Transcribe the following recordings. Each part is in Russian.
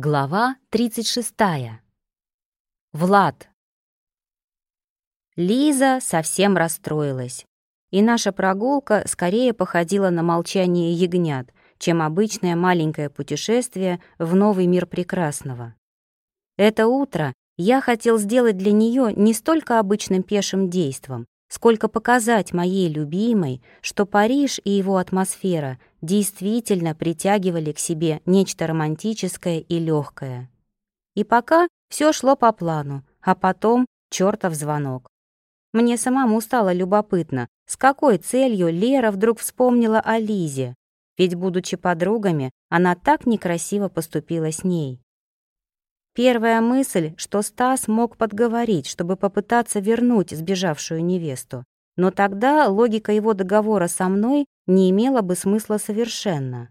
Глава 36. Влад. Лиза совсем расстроилась, и наша прогулка скорее походила на молчание ягнят, чем обычное маленькое путешествие в новый мир прекрасного. Это утро я хотел сделать для нее не столько обычным пешим действом, сколько показать моей любимой, что Париж и его атмосфера действительно притягивали к себе нечто романтическое и легкое. И пока все шло по плану, а потом чертов звонок. Мне самому стало любопытно, с какой целью Лера вдруг вспомнила о Лизе, ведь, будучи подругами, она так некрасиво поступила с ней. Первая мысль, что Стас мог подговорить, чтобы попытаться вернуть сбежавшую невесту. Но тогда логика его договора со мной не имела бы смысла совершенно.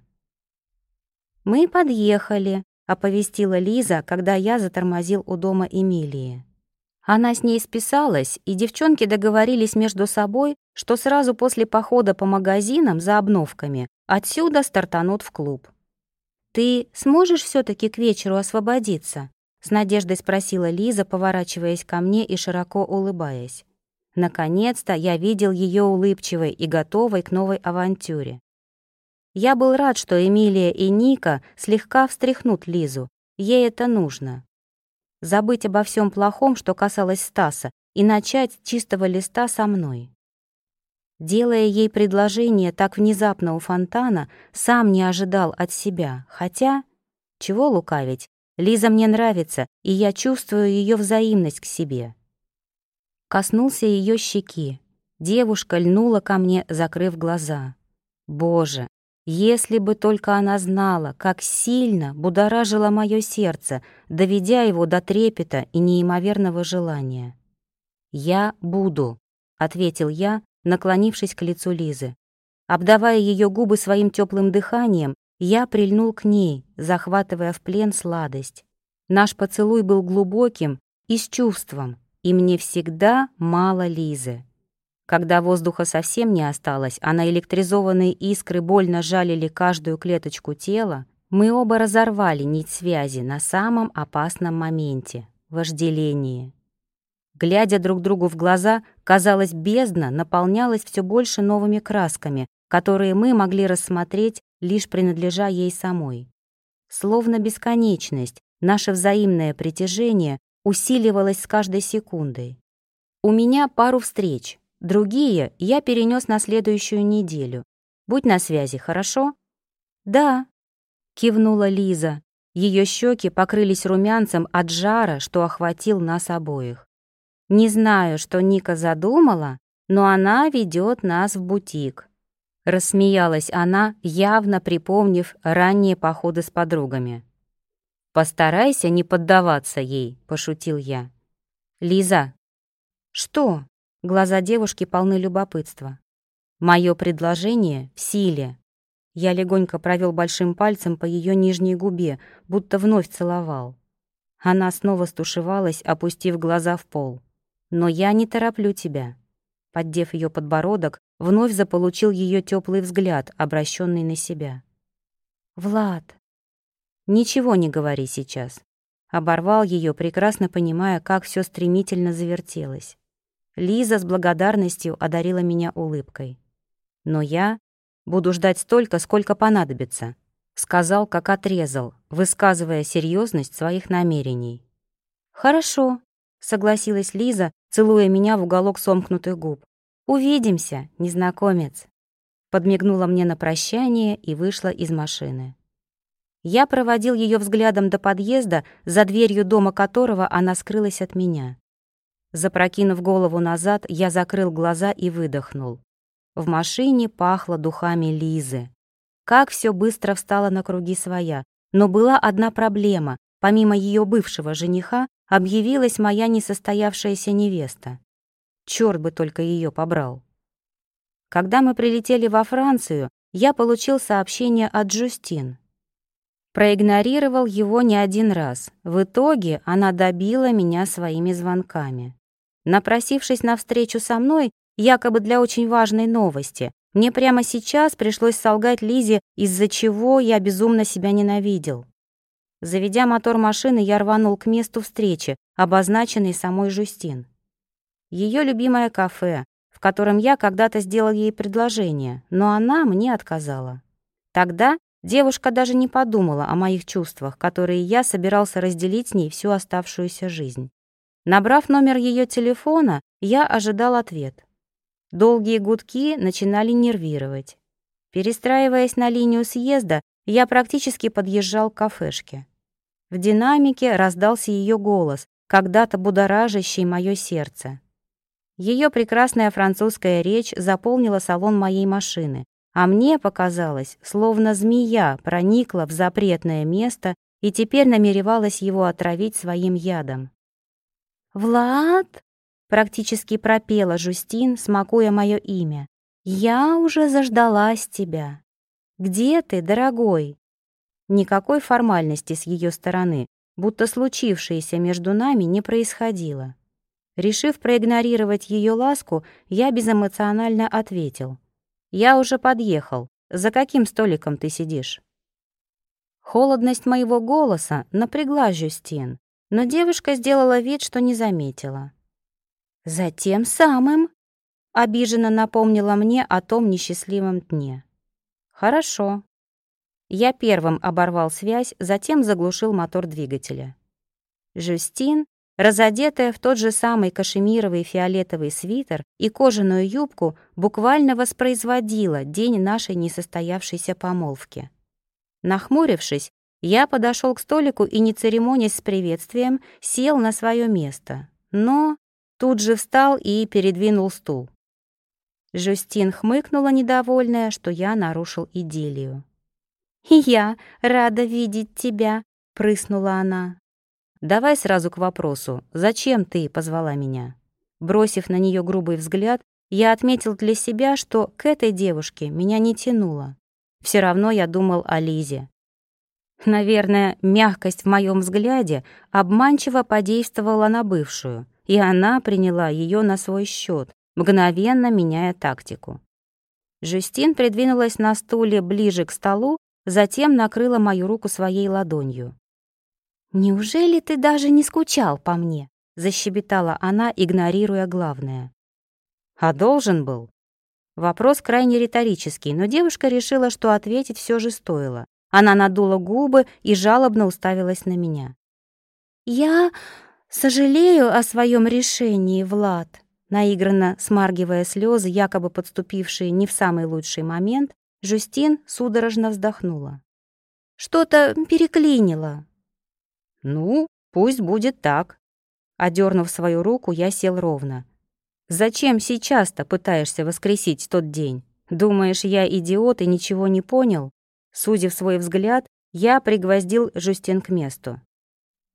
«Мы подъехали», — оповестила Лиза, когда я затормозил у дома Эмилии. Она с ней списалась, и девчонки договорились между собой, что сразу после похода по магазинам за обновками отсюда стартанут в клуб. «Ты сможешь все таки к вечеру освободиться?» С надеждой спросила Лиза, поворачиваясь ко мне и широко улыбаясь. Наконец-то я видел ее улыбчивой и готовой к новой авантюре. Я был рад, что Эмилия и Ника слегка встряхнут Лизу. Ей это нужно. Забыть обо всем плохом, что касалось Стаса, и начать чистого листа со мной. Делая ей предложение так внезапно у фонтана, сам не ожидал от себя, хотя... Чего лукавить, Лиза мне нравится, и я чувствую ее взаимность к себе. Коснулся ее щеки. Девушка льнула ко мне, закрыв глаза. Боже, если бы только она знала, как сильно будоражило мое сердце, доведя его до трепета и неимоверного желания. «Я буду», — ответил я, наклонившись к лицу Лизы. Обдавая ее губы своим теплым дыханием, я прильнул к ней, захватывая в плен сладость. Наш поцелуй был глубоким и с чувством, и мне всегда мало Лизы. Когда воздуха совсем не осталось, а на электризованные искры больно жалили каждую клеточку тела, мы оба разорвали нить связи на самом опасном моменте — вожделении. Глядя друг другу в глаза, казалось, бездна наполнялась все больше новыми красками, которые мы могли рассмотреть лишь принадлежа ей самой. Словно бесконечность, наше взаимное притяжение усиливалось с каждой секундой. У меня пару встреч, другие я перенес на следующую неделю. Будь на связи, хорошо? Да, кивнула Лиза. Ее щеки покрылись румянцем от жара, что охватил нас обоих. Не знаю, что Ника задумала, но она ведет нас в бутик. Рассмеялась она, явно припомнив ранние походы с подругами. «Постарайся не поддаваться ей», — пошутил я. «Лиза». «Что?» — глаза девушки полны любопытства. «Мое предложение в силе». Я легонько провел большим пальцем по ее нижней губе, будто вновь целовал. Она снова стушевалась, опустив глаза в пол. «Но я не тороплю тебя». Поддев ее подбородок, вновь заполучил ее теплый взгляд, обращенный на себя. «Влад!» «Ничего не говори сейчас», — оборвал ее, прекрасно понимая, как все стремительно завертелось. Лиза с благодарностью одарила меня улыбкой. «Но я буду ждать столько, сколько понадобится», — сказал, как отрезал, высказывая серьезность своих намерений. «Хорошо», — согласилась Лиза, целуя меня в уголок сомкнутых губ. «Увидимся, незнакомец!» Подмигнула мне на прощание и вышла из машины. Я проводил ее взглядом до подъезда, за дверью дома которого она скрылась от меня. Запрокинув голову назад, я закрыл глаза и выдохнул. В машине пахло духами Лизы. Как все быстро встало на круги своя. Но была одна проблема. Помимо ее бывшего жениха, объявилась моя несостоявшаяся невеста. Чёрт бы только ее побрал. Когда мы прилетели во Францию, я получил сообщение от Джустин. Проигнорировал его не один раз. В итоге она добила меня своими звонками. Напросившись на встречу со мной, якобы для очень важной новости, мне прямо сейчас пришлось солгать Лизе, из-за чего я безумно себя ненавидел. Заведя мотор машины, я рванул к месту встречи, обозначенной самой Жустин. Ее любимое кафе, в котором я когда-то сделал ей предложение, но она мне отказала. Тогда девушка даже не подумала о моих чувствах, которые я собирался разделить с ней всю оставшуюся жизнь. Набрав номер ее телефона, я ожидал ответ. Долгие гудки начинали нервировать. Перестраиваясь на линию съезда, я практически подъезжал к кафешке. В динамике раздался ее голос, когда-то будоражащий мое сердце. Ее прекрасная французская речь заполнила салон моей машины, а мне показалось, словно змея проникла в запретное место и теперь намеревалась его отравить своим ядом. «Влад?» — практически пропела Жустин, смакуя мое имя. «Я уже заждалась тебя. Где ты, дорогой?» Никакой формальности с ее стороны, будто случившееся между нами не происходило. Решив проигнорировать ее ласку, я безэмоционально ответил. «Я уже подъехал. За каким столиком ты сидишь?» Холодность моего голоса напрягла Жюстин, но девушка сделала вид, что не заметила. «За тем самым», — обиженно напомнила мне о том несчастливом дне. «Хорошо». Я первым оборвал связь, затем заглушил мотор двигателя. Жюстин, разодетая в тот же самый кашемировый фиолетовый свитер и кожаную юбку, буквально воспроизводила день нашей несостоявшейся помолвки. Нахмурившись, я подошел к столику и, не церемонясь с приветствием, сел на свое место, но тут же встал и передвинул стул. Жюстин хмыкнула недовольная, что я нарушил идиллию. я рада видеть тебя», — прыснула она. «Давай сразу к вопросу. Зачем ты позвала меня?» Бросив на нее грубый взгляд, я отметил для себя, что к этой девушке меня не тянуло. Все равно я думал о Лизе. Наверное, мягкость в моем взгляде обманчиво подействовала на бывшую, и она приняла ее на свой счет, мгновенно меняя тактику. Жюстин придвинулась на стуле ближе к столу, затем накрыла мою руку своей ладонью. «Неужели ты даже не скучал по мне?» — защебетала она, игнорируя главное. «А должен был?» Вопрос крайне риторический, но девушка решила, что ответить все же стоило. Она надула губы и жалобно уставилась на меня. «Я сожалею о своем решении, Влад», наигранно смаргивая слезы, якобы подступившие не в самый лучший момент, Жюстин судорожно вздохнула. «Что-то переклинило». «Ну, пусть будет так». Одернув свою руку, я сел ровно. «Зачем сейчас-то пытаешься воскресить тот день? Думаешь, я идиот и ничего не понял? Судя в свой взгляд, я пригвоздил Жюстин к месту.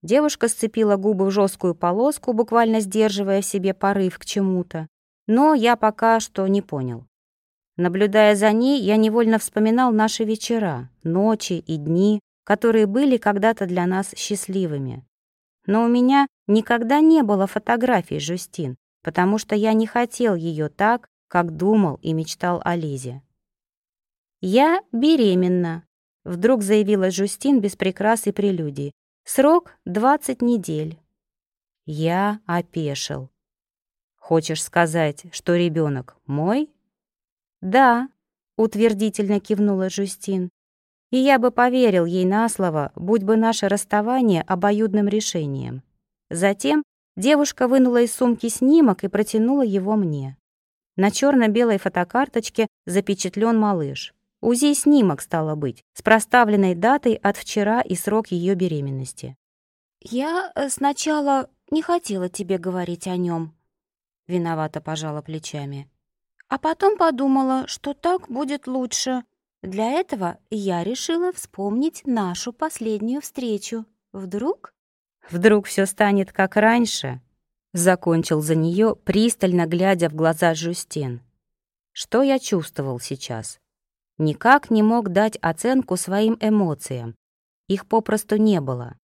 Девушка сцепила губы в жесткую полоску, буквально сдерживая в себе порыв к чему-то, но я пока что не понял. Наблюдая за ней, я невольно вспоминал наши вечера, ночи и дни, которые были когда-то для нас счастливыми. Но у меня никогда не было фотографий Жюстин, потому что я не хотел ее так, как думал и мечтал о Лизе. «Я беременна», — вдруг заявила Жустин без прикрас и прелюдий. «Срок — двадцать недель». Я опешил. «Хочешь сказать, что ребенок мой?» «Да», — утвердительно кивнула Жустин. «И я бы поверил ей на слово, будь бы наше расставание обоюдным решением». Затем девушка вынула из сумки снимок и протянула его мне. На черно белой фотокарточке запечатлен малыш. УЗИ-снимок, стало быть, с проставленной датой от вчера и срок ее беременности. «Я э, сначала не хотела тебе говорить о нем», — виновато пожала плечами. «А потом подумала, что так будет лучше. Для этого я решила вспомнить нашу последнюю встречу. Вдруг?» «Вдруг все станет как раньше?» — закончил за нее, пристально глядя в глаза Жюстин. «Что я чувствовал сейчас?» никак не мог дать оценку своим эмоциям. Их попросту не было.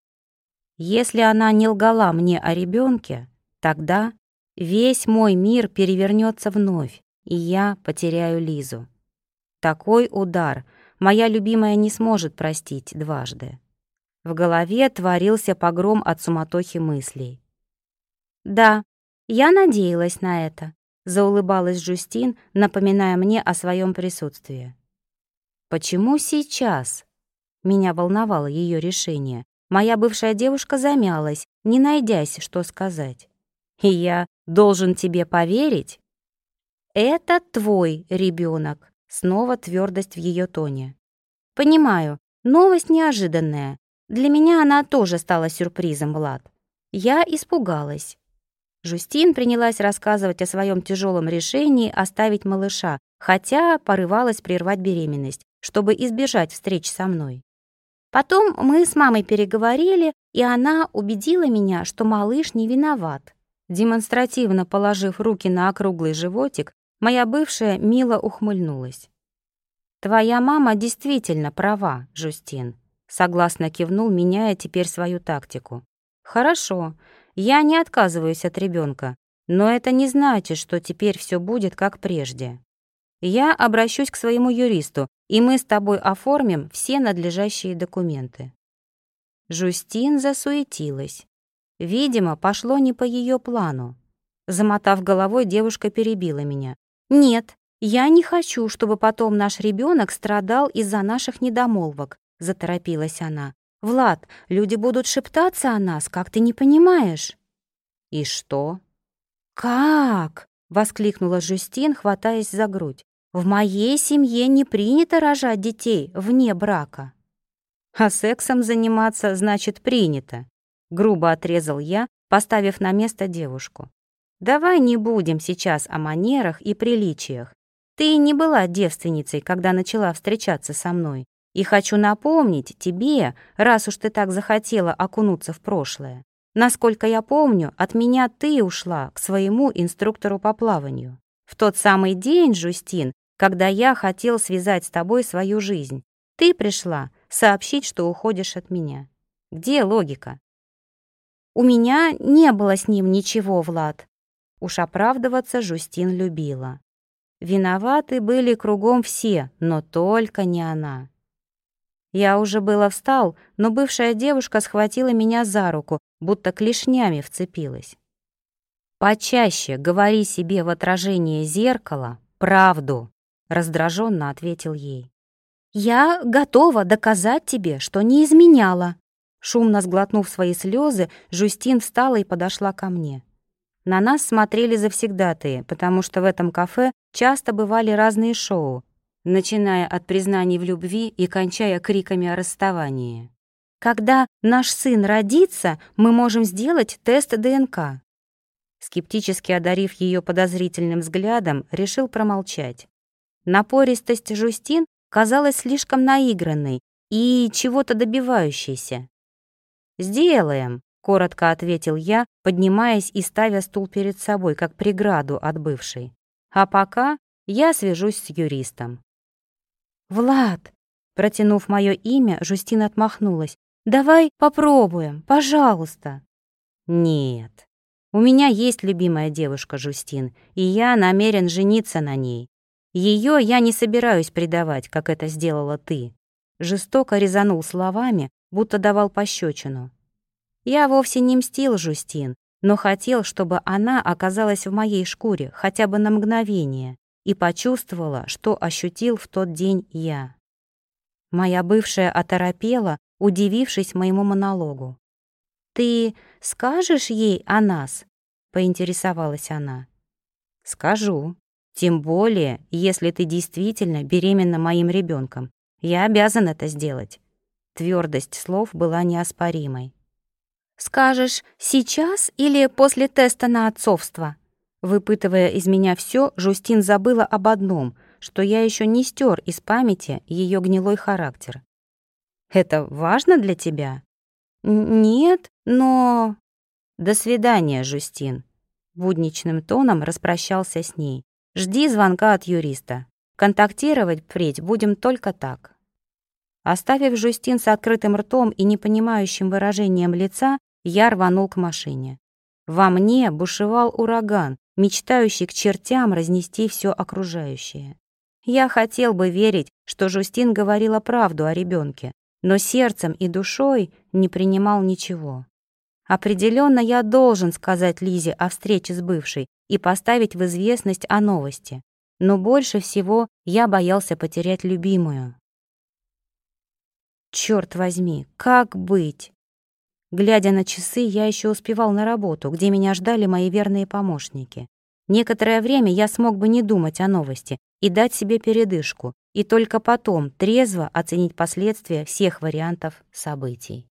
Если она не лгала мне о ребенке, тогда весь мой мир перевернется вновь, и я потеряю Лизу. Такой удар моя любимая не сможет простить дважды. В голове творился погром от суматохи мыслей. «Да, я надеялась на это», — заулыбалась Жустин, напоминая мне о своем присутствии. «Почему сейчас?» Меня волновало ее решение. Моя бывшая девушка замялась, не найдясь, что сказать. «И я должен тебе поверить?» «Это твой ребенок», — снова твердость в ее тоне. «Понимаю, новость неожиданная. Для меня она тоже стала сюрпризом, Влад. Я испугалась. Жустин принялась рассказывать о своем тяжелом решении оставить малыша, хотя порывалась прервать беременность, чтобы избежать встреч со мной. Потом мы с мамой переговорили, и она убедила меня, что малыш не виноват. Демонстративно положив руки на округлый животик, моя бывшая мило ухмыльнулась. «Твоя мама действительно права, Жустин», Согласно кивнул, меняя теперь свою тактику. «Хорошо, я не отказываюсь от ребенка, но это не значит, что теперь все будет как прежде. Я обращусь к своему юристу, и мы с тобой оформим все надлежащие документы». Жустин засуетилась. Видимо, пошло не по ее плану. Замотав головой, девушка перебила меня. «Нет, я не хочу, чтобы потом наш ребенок страдал из-за наших недомолвок. — заторопилась она. «Влад, люди будут шептаться о нас, как ты не понимаешь». «И что?» «Как?» — воскликнула Жюстин, хватаясь за грудь. «В моей семье не принято рожать детей вне брака». «А сексом заниматься, значит, принято», — грубо отрезал я, поставив на место девушку. «Давай не будем сейчас о манерах и приличиях. Ты не была девственницей, когда начала встречаться со мной. И хочу напомнить тебе, раз уж ты так захотела окунуться в прошлое, насколько я помню, от меня ты ушла к своему инструктору по плаванию. В тот самый день, Жустин, когда я хотел связать с тобой свою жизнь, ты пришла сообщить, что уходишь от меня. Где логика? У меня не было с ним ничего, Влад. Уж оправдываться Жустин любила. Виноваты были кругом все, но только не она. Я уже было встал, но бывшая девушка схватила меня за руку, будто клешнями вцепилась. «Почаще говори себе в отражение зеркала правду», — раздраженно ответил ей. «Я готова доказать тебе, что не изменяла». Шумно сглотнув свои слезы, Жустин встала и подошла ко мне. На нас смотрели завсегдатые, потому что в этом кафе часто бывали разные шоу, начиная от признаний в любви и кончая криками о расставании. «Когда наш сын родится, мы можем сделать тест ДНК». Скептически одарив ее подозрительным взглядом, решил промолчать. Напористость Жустин казалась слишком наигранной и чего-то добивающейся. «Сделаем», — коротко ответил я, поднимаясь и ставя стул перед собой, как преграду от бывшей. «А пока я свяжусь с юристом». «Влад!» Протянув мое имя, Жустина отмахнулась. «Давай попробуем, пожалуйста!» «Нет, у меня есть любимая девушка Жустин, и я намерен жениться на ней. Ее я не собираюсь предавать, как это сделала ты». Жестоко резанул словами, будто давал пощечину. Я вовсе не мстил Жустин, но хотел, чтобы она оказалась в моей шкуре хотя бы на мгновение и почувствовала, что ощутил в тот день я. Моя бывшая оторопела, удивившись моему монологу. «Ты скажешь ей о нас?» — поинтересовалась она. «Скажу. Тем более, если ты действительно беременна моим ребенком. Я обязан это сделать». Твердость слов была неоспоримой. «Скажешь сейчас или после теста на отцовство?» Выпытывая из меня все, Жустин забыла об одном, что я еще не стер из памяти ее гнилой характер. «Это важно для тебя?» «Нет, но...» «До свидания, Жустин», — будничным тоном распрощался с ней. «Жди звонка от юриста. Контактировать впредь будем только так». Оставив Жустин с открытым ртом и непонимающим выражением лица, я рванул к машине. Во мне бушевал ураган, мечтающий к чертям разнести все окружающее. Я хотел бы верить, что Жустин говорила правду о ребенке, но сердцем и душой не принимал ничего. Определенно я должен сказать Лизе о встрече с бывшей и поставить в известность о новости. Но больше всего я боялся потерять любимую. Черт возьми, как быть? Глядя на часы, я еще успевал на работу, где меня ждали мои верные помощники. Некоторое время я смог бы не думать о новости и дать себе передышку, и только потом трезво оценить последствия всех вариантов событий.